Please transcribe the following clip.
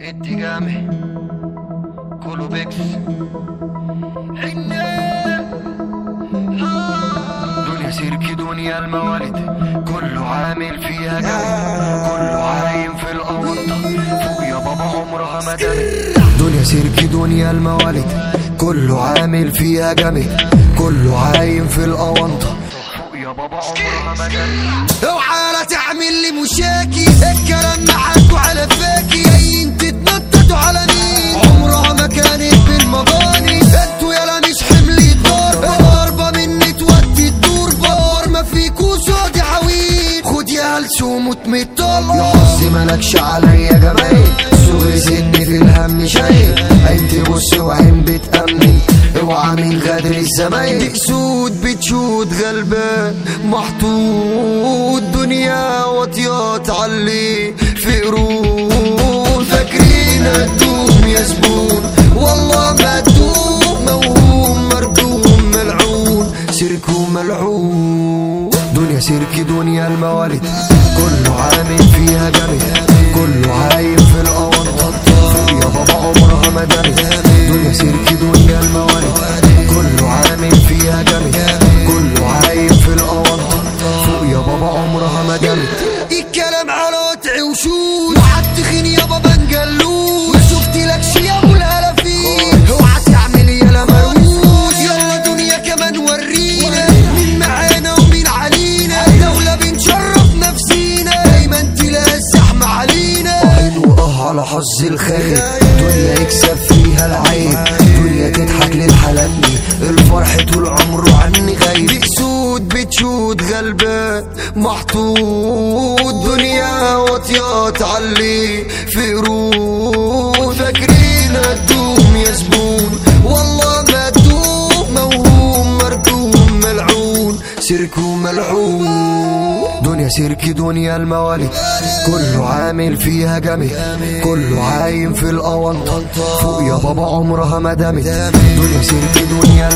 اتجامي كله بيكس دنيا الموالد كله عامل فيها جامد كله عايم في الأونطة فوق يا بابا عمرها ما دامت دنيا سيرك دنيا الموالد. كله عامل فيها جامد كله عايم في الأونطة يا بابا عمرها ما دامت اوعى لا تعمل لي مشاكي الكلام معاكوا على فاكي. جايين تتنططوا هلسوم وتمطلع يا حظي ملكش عليا جمال صغري سني في الهم شايل. انت بص وعين بتأمن. اوعى من غدر الزمان دي سود بتشود غلبان محطوط دنيا واطيات علي. في قرون. فاكرين هتدوم يا زبون. سيرك دنيا الموالد كله عامل فيها جامد كله عايم في حظ الخير. دنيا يكسب فيها العيب دنيا تضحك للحلقني الفرح طول عمره عني غايب بأسود بتشود غلبان محطوط. دنيا واطيات علي في قرون فاكرين هتدوم يا زبون والله ما تدوم موهوم مردوم ملعون. سيركو ملعون. دنيا سيرك دنيا الموالد كله عامل فيها جامد كله عايم في الأونطة. فوق يا بابا عمرها ما دامت دنيا سيرك دنيا